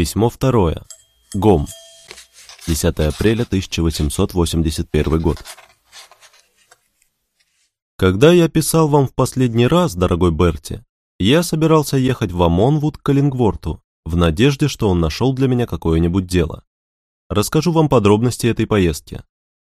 Письмо второе. Гом. 10 апреля 1881 год. Когда я писал вам в последний раз, дорогой Берти, я собирался ехать в Амонвуд к Каллингворту, в надежде, что он нашел для меня какое-нибудь дело. Расскажу вам подробности этой поездки.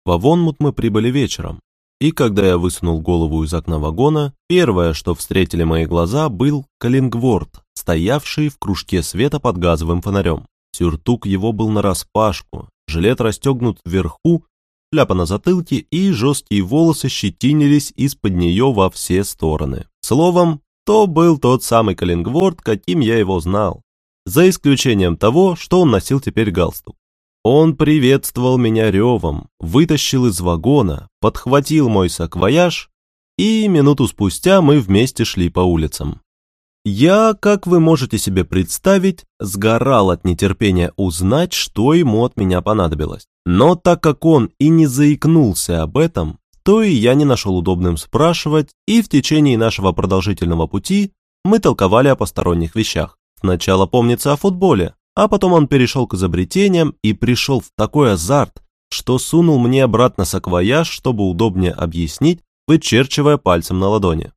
В Авонмут мы прибыли вечером, и когда я высунул голову из окна вагона, первое, что встретили мои глаза, был Каллингворт, стоявший в кружке света под газовым фонарем. Сюртук его был нараспашку, жилет расстегнут вверху, шляпа на затылке и жесткие волосы щетинились из-под нее во все стороны. Словом, то был тот самый Каллингворт, каким я его знал, за исключением того, что он носил теперь галстук. Он приветствовал меня ревом, вытащил из вагона, подхватил мой саквояж, и минуту спустя мы вместе шли по улицам. Я, как вы можете себе представить, сгорал от нетерпения узнать, что ему от меня понадобилось. Но так как он и не заикнулся об этом, то и я не нашел удобным спрашивать, и в течение нашего продолжительного пути мы толковали о посторонних вещах. Сначала помнится о футболе, а потом он перешел к изобретениям и пришел в такой азарт, что сунул мне обратно саквояж, чтобы удобнее объяснить, вычерчивая пальцем на ладони.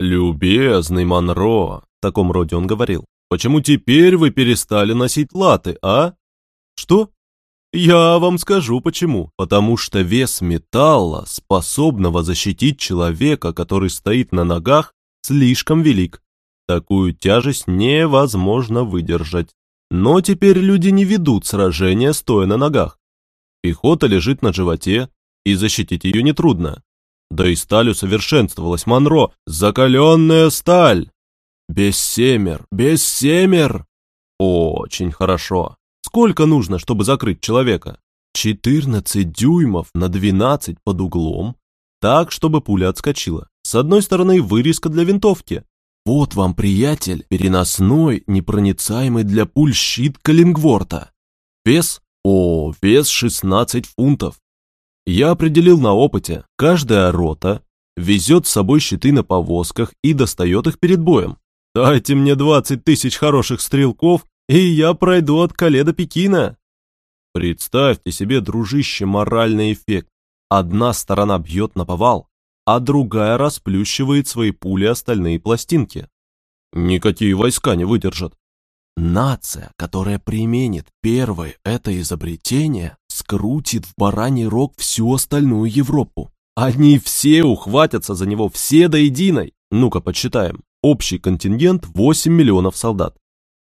«Любезный Монро», в таком роде он говорил, «почему теперь вы перестали носить латы, а?» «Что?» «Я вам скажу почему. Потому что вес металла, способного защитить человека, который стоит на ногах, слишком велик. Такую тяжесть невозможно выдержать. Но теперь люди не ведут сражения, стоя на ногах. Пехота лежит на животе, и защитить ее нетрудно. Да и сталь усовершенствовалась Монро, закаленная сталь. Без семер, без семер. Очень хорошо. Сколько нужно, чтобы закрыть человека? 14 дюймов на 12 под углом, так, чтобы пуля отскочила. С одной стороны вырезка для винтовки, вот вам, приятель, переносной, непроницаемый для пуль щит Каллингворта. Вес? О, вес 16 фунтов. Я определил на опыте, каждая рота везет с собой щиты на повозках и достает их перед боем. Дайте мне 20 тысяч хороших стрелков, и я пройду от Кале до Пекина. Представьте себе, дружище, моральный эффект. Одна сторона бьет на повал, а другая расплющивает свои пули остальные пластинки. Никакие войска не выдержат. Нация, которая применит первое это изобретение, скрутит в бараний рог всю остальную Европу. Они все ухватятся за него, все до единой. Ну-ка, подсчитаем. Общий контингент 8 миллионов солдат.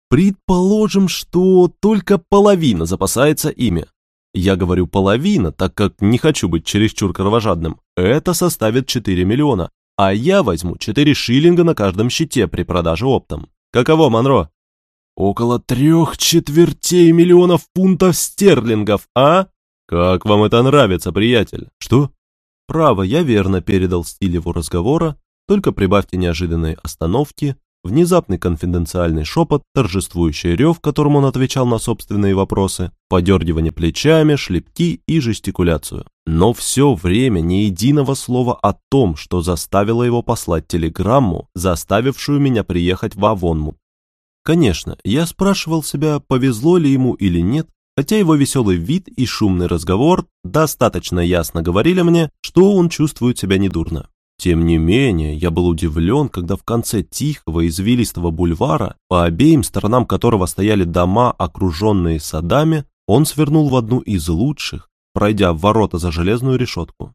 Предположим, что только половина запасается ими. Я говорю половина, так как не хочу быть чересчур кровожадным. Это составит 4 миллиона, а я возьму 4 шиллинга на каждом щите при продаже оптом. Каково, Монро? Около трех четвертей миллионов фунтов стерлингов, а? Как вам это нравится, приятель? Что? Право, я верно передал стиль его разговора, только прибавьте неожиданные остановки, внезапный конфиденциальный шепот, торжествующий рев, которым он отвечал на собственные вопросы, подергивание плечами, шлепки и жестикуляцию. Но все время ни единого слова о том, что заставило его послать телеграмму, заставившую меня приехать в Авонмут. Конечно, я спрашивал себя, повезло ли ему или нет, хотя его веселый вид и шумный разговор достаточно ясно говорили мне, что он чувствует себя недурно. Тем не менее, я был удивлен, когда в конце тихого извилистого бульвара, по обеим сторонам которого стояли дома, окруженные садами, он свернул в одну из лучших, пройдя в ворота за железную решетку.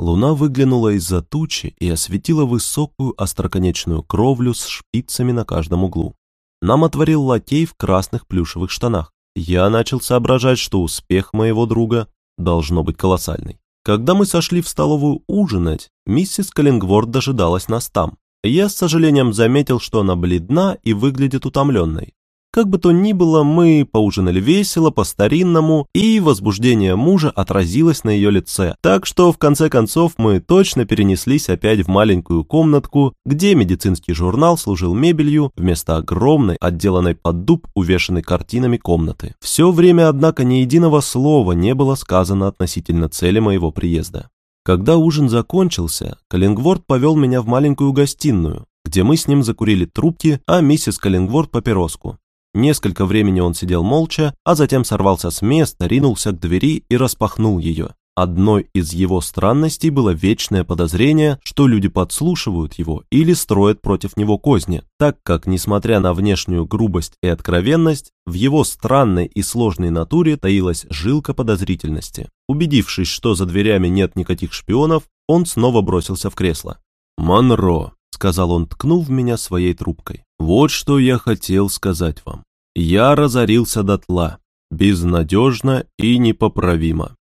Луна выглянула из-за тучи и осветила высокую остроконечную кровлю с шпицами на каждом углу. Нам отворил лакей в красных плюшевых штанах. Я начал соображать, что успех моего друга должно быть колоссальный. Когда мы сошли в столовую ужинать, миссис Каллингворд дожидалась нас там. Я с сожалением заметил, что она бледна и выглядит утомленной. Как бы то ни было, мы поужинали весело, по-старинному, и возбуждение мужа отразилось на ее лице. Так что, в конце концов, мы точно перенеслись опять в маленькую комнатку, где медицинский журнал служил мебелью вместо огромной, отделанной под дуб, увешанной картинами комнаты. Все время, однако, ни единого слова не было сказано относительно цели моего приезда. Когда ужин закончился, Каллингворд повел меня в маленькую гостиную, где мы с ним закурили трубки, а миссис Каллингворд папироску. Несколько времени он сидел молча, а затем сорвался с места, ринулся к двери и распахнул ее. Одной из его странностей было вечное подозрение, что люди подслушивают его или строят против него козни, так как, несмотря на внешнюю грубость и откровенность, в его странной и сложной натуре таилась жилка подозрительности. Убедившись, что за дверями нет никаких шпионов, он снова бросился в кресло. «Монро», — сказал он, ткнув меня своей трубкой, — «вот что я хотел сказать вам. Я разорился дотла, безнадежно и непоправимо.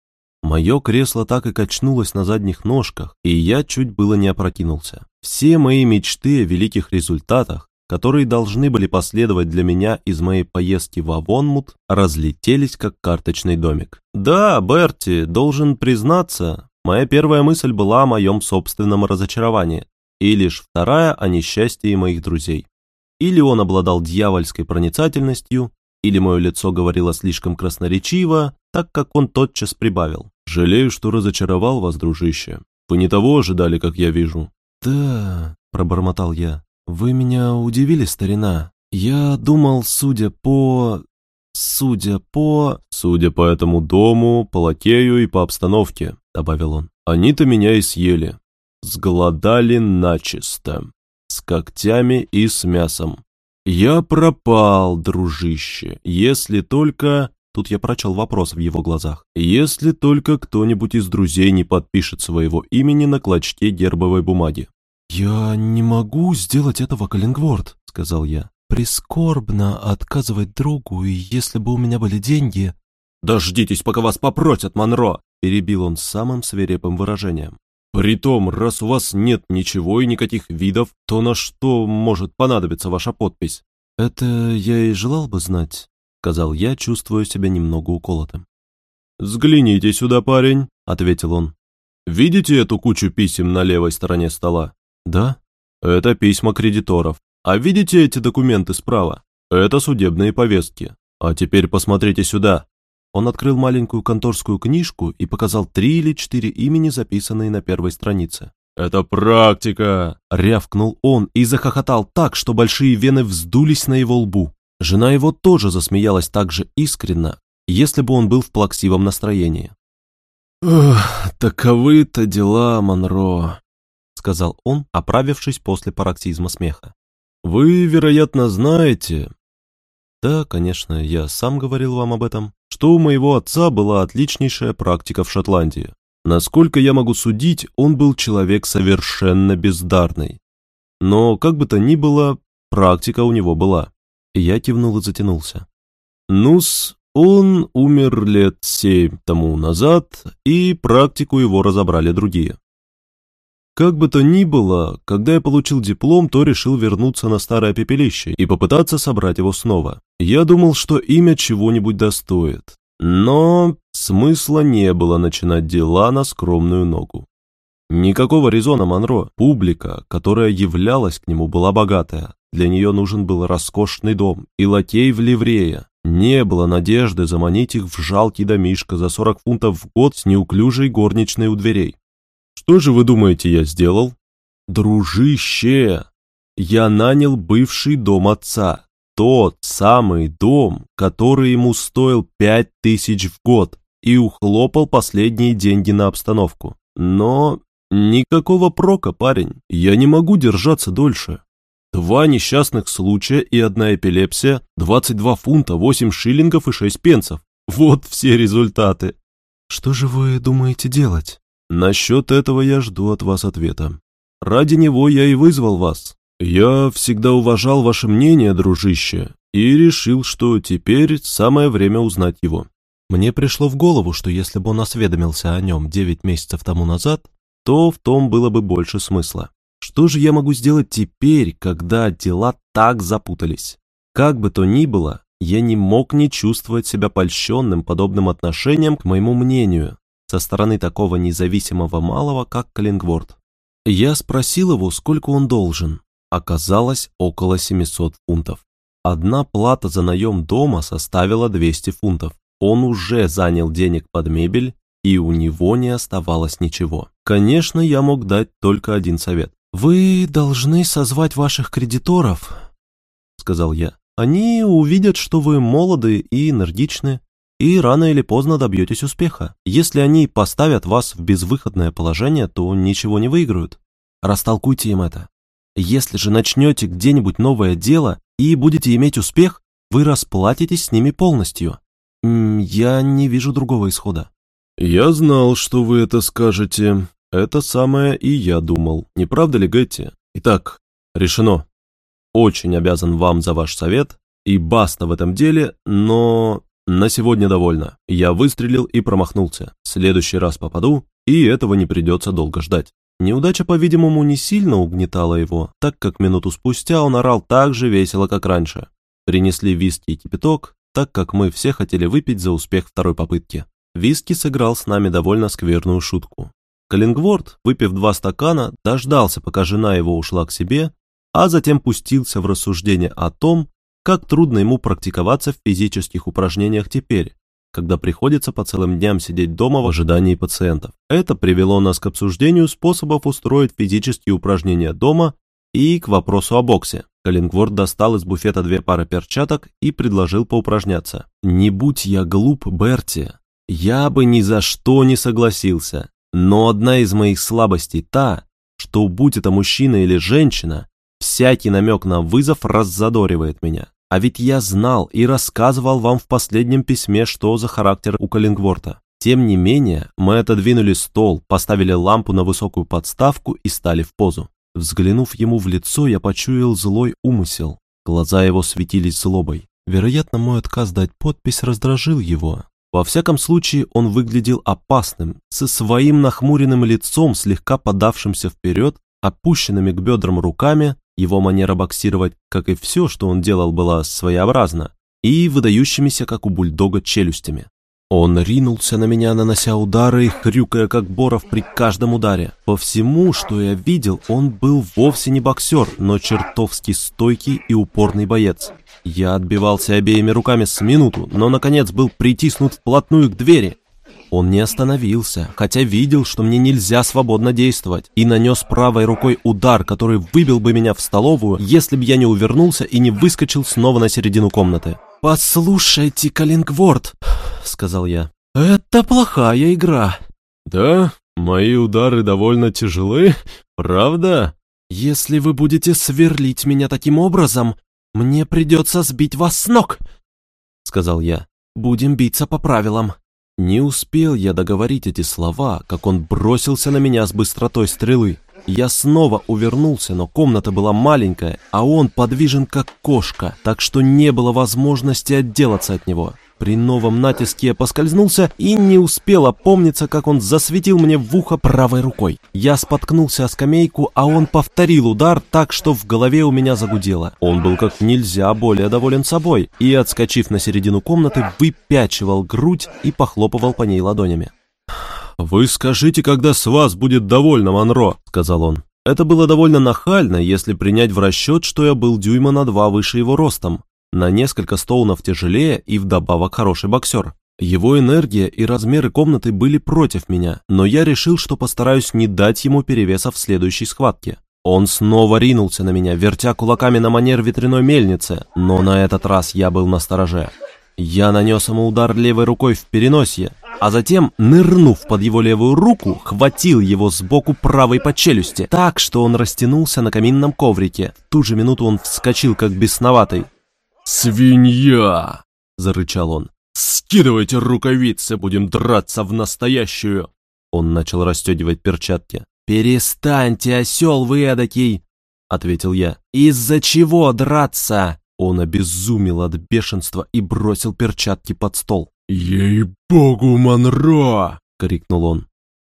Мое кресло так и качнулось на задних ножках, и я чуть было не опрокинулся. Все мои мечты о великих результатах, которые должны были последовать для меня из моей поездки в Авонмут, разлетелись как карточный домик. Да, Берти, должен признаться, моя первая мысль была о моем собственном разочаровании, и лишь вторая о несчастье моих друзей. Или он обладал дьявольской проницательностью, или мое лицо говорило слишком красноречиво, так как он тотчас прибавил. «Жалею, что разочаровал вас, дружище. Вы не того ожидали, как я вижу». «Да», — пробормотал я, — «вы меня удивили, старина. Я думал, судя по... судя по...» «Судя по этому дому, по лакею и по обстановке», — добавил он. «Они-то меня и съели. Сголодали начисто. С когтями и с мясом. «Я пропал, дружище, если только...» Тут я прочел вопрос в его глазах. «Если только кто-нибудь из друзей не подпишет своего имени на клочке гербовой бумаги». «Я не могу сделать этого, Каллингворд», — сказал я. «Прискорбно отказывать другу, и если бы у меня были деньги...» «Дождитесь, пока вас попросят, Монро!» — перебил он самым свирепым выражением. Притом, раз у вас нет ничего и никаких видов, то на что может понадобиться ваша подпись? Это я и желал бы знать, сказал я, чувствуя себя немного уколотым. «Взгляните сюда, парень», — ответил он. «Видите эту кучу писем на левой стороне стола?» «Да». «Это письма кредиторов. А видите эти документы справа? Это судебные повестки. А теперь посмотрите сюда. Он открыл маленькую конторскую книжку и показал три или четыре имени, записанные на первой странице. «Это практика!» — рявкнул он и захохотал так, что большие вены вздулись на его лбу. Жена его тоже засмеялась так же искренно, если бы он был в плаксивом настроении. «Ох, таковы-то дела, Монро», — сказал он, оправившись после пароксизма смеха. «Вы, вероятно, знаете...» «Да, конечно, я сам говорил вам об этом что у моего отца была отличнейшая практика в Шотландии. Насколько я могу судить, он был человек совершенно бездарный. Но, как бы то ни было, практика у него была. я кивнул и затянулся. Нус, он умер лет семь тому назад, и практику его разобрали другие. Как бы то ни было, когда я получил диплом, то решил вернуться на старое пепелище и попытаться собрать его снова. Я думал, что имя чего-нибудь достоит. Но смысла не было начинать дела на скромную ногу. Никакого резона Монро. Публика, которая являлась к нему, была богатая. Для нее нужен был роскошный дом и лакей в ливрее. Не было надежды заманить их в жалкий домишко за 40 фунтов в год с неуклюжей горничной у дверей. Что же вы думаете, я сделал? Дружище, я нанял бывший дом отца, тот самый дом, который ему стоил пять тысяч в год, и ухлопал последние деньги на обстановку. Но никакого прока, парень, я не могу держаться дольше. Два несчастных случая и одна эпилепсия, 22 фунта, 8 шиллингов и 6 пенсов. Вот все результаты. Что же вы думаете делать? Насчет этого я жду от вас ответа. Ради него я и вызвал вас. Я всегда уважал ваше мнение, дружище, и решил, что теперь самое время узнать его. Мне пришло в голову, что если бы он осведомился о нем девять месяцев тому назад, то в том было бы больше смысла. Что же я могу сделать теперь, когда дела так запутались? Как бы то ни было, я не мог не чувствовать себя польщенным подобным отношением к моему мнению, со стороны такого независимого малого, как Каллингворд. Я спросил его, сколько он должен. Оказалось, около 700 фунтов. Одна плата за наем дома составила 200 фунтов. Он уже занял денег под мебель, и у него не оставалось ничего. Конечно, я мог дать только один совет. «Вы должны созвать ваших кредиторов», — сказал я. Они увидят, что вы молоды и энергичны, и рано или поздно добьетесь успеха. Если они поставят вас в безвыходное положение, то ничего не выиграют. Растолкуйте им это. Если же начнете где-нибудь новое дело и будете иметь успех, вы расплатитесь с ними полностью. Я не вижу другого исхода. Я знал, что вы это скажете. Это самое и я думал. Не правда ли, Гетти? Итак, решено. Очень обязан вам за ваш совет, и баста в этом деле, но на сегодня довольно. Я выстрелил и промахнулся. В следующий раз попаду, и этого не придется долго ждать. Неудача, по-видимому, не сильно угнетала его, так как минуту спустя он орал так же весело, как раньше. Принесли виски и кипяток, так как мы все хотели выпить за успех второй попытки. Виски сыграл с нами довольно скверную шутку. Каллингворд, выпив два стакана, дождался, пока жена его ушла к себе, а затем пустился в рассуждение о том, как трудно ему практиковаться в физических упражнениях теперь, когда приходится по целым дням сидеть дома в ожидании пациентов. Это привело нас к обсуждению способов устроить физические упражнения дома и к вопросу о боксе. Каллингворд достал из буфета две пары перчаток и предложил поупражняться. «Не будь я глуп, Берти, я бы ни за что не согласился. Но одна из моих слабостей та, что будь это мужчина или женщина, всякий намек на вызов раззадоривает меня. А ведь я знал и рассказывал вам в последнем письме, что за характер у Каллингворта. Тем не менее, мы отодвинули стол, поставили лампу на высокую подставку и стали в позу. Взглянув ему в лицо, я почуял злой умысел. Глаза его светились злобой. Вероятно, мой отказ дать подпись раздражил его. Во всяком случае, он выглядел опасным, со своим нахмуренным лицом, слегка подавшимся вперед, опущенными к бедрам руками, его манера боксировать, как и все, что он делал, была своеобразна, и выдающимися, как у бульдога, челюстями. Он ринулся на меня, нанося удары, хрюкая как боров при каждом ударе. По всему, что я видел, он был вовсе не боксер, но чертовски стойкий и упорный боец. Я отбивался обеими руками с минуту, но, наконец, был притиснут вплотную к двери. Он не остановился, хотя видел, что мне нельзя свободно действовать, и нанес правой рукой удар, который выбил бы меня в столовую, если бы я не увернулся и не выскочил снова на середину комнаты. «Послушайте, Каллингворд», — сказал я, — «это плохая игра». «Да, мои удары довольно тяжелы, правда?» «Если вы будете сверлить меня таким образом, мне придется сбить вас с ног», — сказал я. «Будем биться по правилам». Не успел я договорить эти слова, как он бросился на меня с быстротой стрелы. Я снова увернулся, но комната была маленькая, а он подвижен как кошка, так что не было возможности отделаться от него. При новом натиске я поскользнулся и не успел опомниться, как он засветил мне в ухо правой рукой. Я споткнулся о скамейку, а он повторил удар так, что в голове у меня загудело. Он был как нельзя более доволен собой и, отскочив на середину комнаты, выпячивал грудь и похлопывал по ней ладонями. «Вы скажите, когда с вас будет довольно, Монро», — сказал он. Это было довольно нахально, если принять в расчет, что я был дюйма на два выше его ростом на несколько стоунов тяжелее и вдобавок хороший боксер. Его энергия и размеры комнаты были против меня, но я решил, что постараюсь не дать ему перевеса в следующей схватке. Он снова ринулся на меня, вертя кулаками на манер ветряной мельницы, но на этот раз я был на стороже. Я нанес ему удар левой рукой в переносье, а затем, нырнув под его левую руку, хватил его сбоку правой по челюсти, так, что он растянулся на каминном коврике. В ту же минуту он вскочил, как бесноватый. «Свинья!» — зарычал он. «Скидывайте рукавицы, будем драться в настоящую!» Он начал расстегивать перчатки. «Перестаньте, осел вы эдакий!» — ответил я. «Из-за чего драться?» Он обезумел от бешенства и бросил перчатки под стол. «Ей-богу, Монро!» — крикнул он.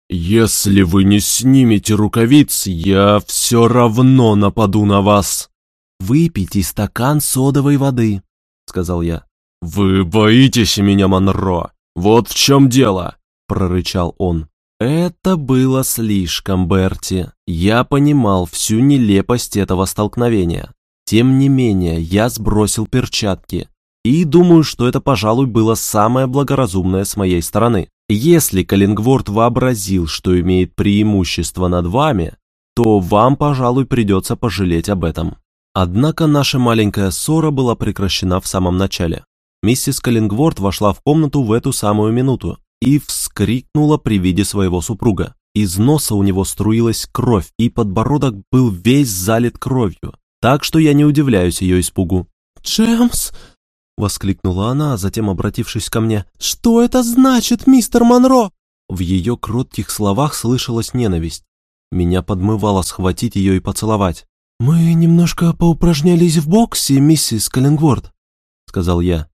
«Если вы не снимете рукавиц, я все равно нападу на вас!» «Выпейте стакан содовой воды», — сказал я. «Вы боитесь меня, Монро? Вот в чем дело!» — прорычал он. Это было слишком, Берти. Я понимал всю нелепость этого столкновения. Тем не менее, я сбросил перчатки. И думаю, что это, пожалуй, было самое благоразумное с моей стороны. Если Каллингворд вообразил, что имеет преимущество над вами, то вам, пожалуй, придется пожалеть об этом. Однако наша маленькая ссора была прекращена в самом начале. Миссис Каллингворд вошла в комнату в эту самую минуту и вскрикнула при виде своего супруга. Из носа у него струилась кровь, и подбородок был весь залит кровью, так что я не удивляюсь ее испугу. «Джемс!» — воскликнула она, а затем обратившись ко мне. «Что это значит, мистер Монро?» В ее кротких словах слышалась ненависть. Меня подмывало схватить ее и поцеловать. «Мы немножко поупражнялись в боксе, миссис Каллингворд», — сказал я.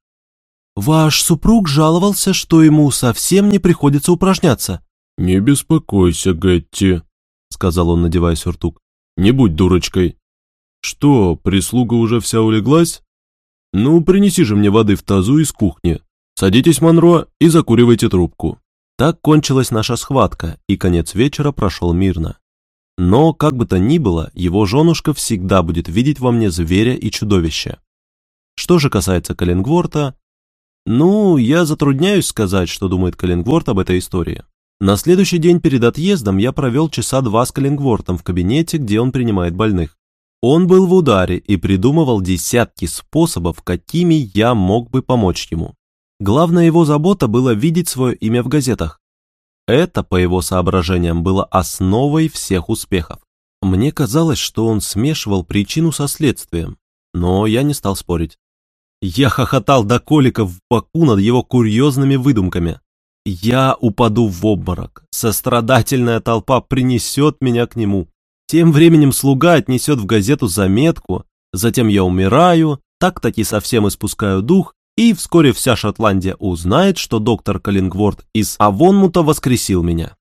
«Ваш супруг жаловался, что ему совсем не приходится упражняться». «Не беспокойся, Гетти», — сказал он, надевая сюртук. «Не будь дурочкой. Что, прислуга уже вся улеглась? Ну, принеси же мне воды в тазу из кухни. Садитесь, Монро, и закуривайте трубку». Так кончилась наша схватка, и конец вечера прошел мирно. Но, как бы то ни было, его женушка всегда будет видеть во мне зверя и чудовище. Что же касается Каллингворта, ну, я затрудняюсь сказать, что думает Каллингворт об этой истории. На следующий день перед отъездом я провел часа два с Каллингвортом в кабинете, где он принимает больных. Он был в ударе и придумывал десятки способов, какими я мог бы помочь ему. Главная его забота была видеть свое имя в газетах. Это, по его соображениям, было основой всех успехов. Мне казалось, что он смешивал причину со следствием, но я не стал спорить. Я хохотал до коликов в боку над его курьезными выдумками. Я упаду в обморок. Сострадательная толпа принесет меня к нему. Тем временем слуга отнесет в газету заметку, затем я умираю, так-таки совсем испускаю дух и вскоре вся Шотландия узнает, что доктор Каллингворд из Авонмута воскресил меня.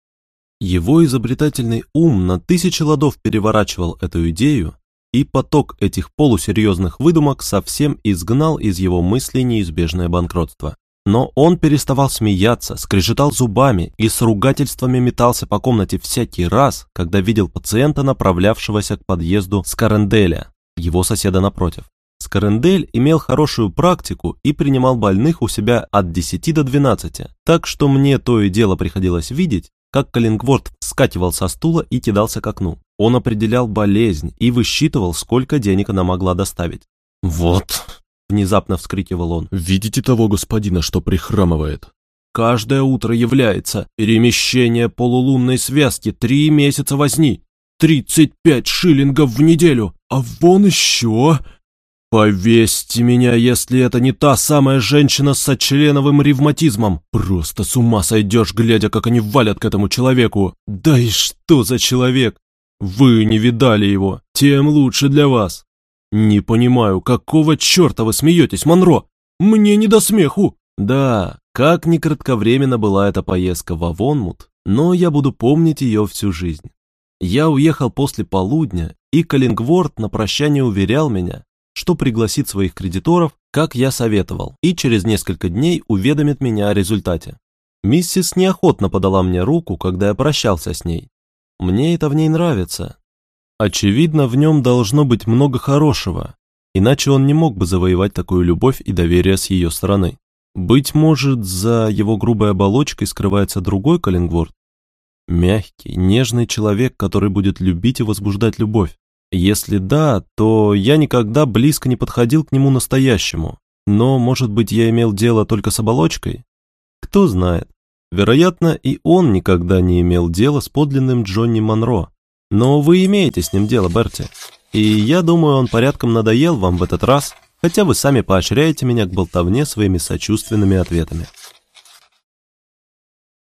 Его изобретательный ум на тысячи ладов переворачивал эту идею, и поток этих полусерьезных выдумок совсем изгнал из его мыслей неизбежное банкротство. Но он переставал смеяться, скрежетал зубами и с ругательствами метался по комнате всякий раз, когда видел пациента, направлявшегося к подъезду с Каренделя, его соседа напротив. Скарендель имел хорошую практику и принимал больных у себя от 10 до 12, так что мне то и дело приходилось видеть, как Каллингворд скативал со стула и кидался к окну. Он определял болезнь и высчитывал, сколько денег она могла доставить. «Вот!» – внезапно вскрикивал он. «Видите того господина, что прихрамывает?» «Каждое утро является перемещение полулунной связки, три месяца возни, 35 шиллингов в неделю, а вон еще «Повесьте меня, если это не та самая женщина с сочленовым ревматизмом! Просто с ума сойдешь, глядя, как они валят к этому человеку! Да и что за человек? Вы не видали его, тем лучше для вас! Не понимаю, какого черта вы смеетесь, Монро? Мне не до смеху!» Да, как ни кратковременно была эта поездка в Авонмут, но я буду помнить ее всю жизнь. Я уехал после полудня, и Каллингворд на прощание уверял меня, что пригласит своих кредиторов, как я советовал, и через несколько дней уведомит меня о результате. Миссис неохотно подала мне руку, когда я прощался с ней. Мне это в ней нравится. Очевидно, в нем должно быть много хорошего, иначе он не мог бы завоевать такую любовь и доверие с ее стороны. Быть может, за его грубой оболочкой скрывается другой Каллингворд? Мягкий, нежный человек, который будет любить и возбуждать любовь. Если да, то я никогда близко не подходил к нему настоящему. Но, может быть, я имел дело только с оболочкой? Кто знает. Вероятно, и он никогда не имел дела с подлинным Джонни Монро. Но вы имеете с ним дело, Берти. И я думаю, он порядком надоел вам в этот раз, хотя вы сами поощряете меня к болтовне своими сочувственными ответами.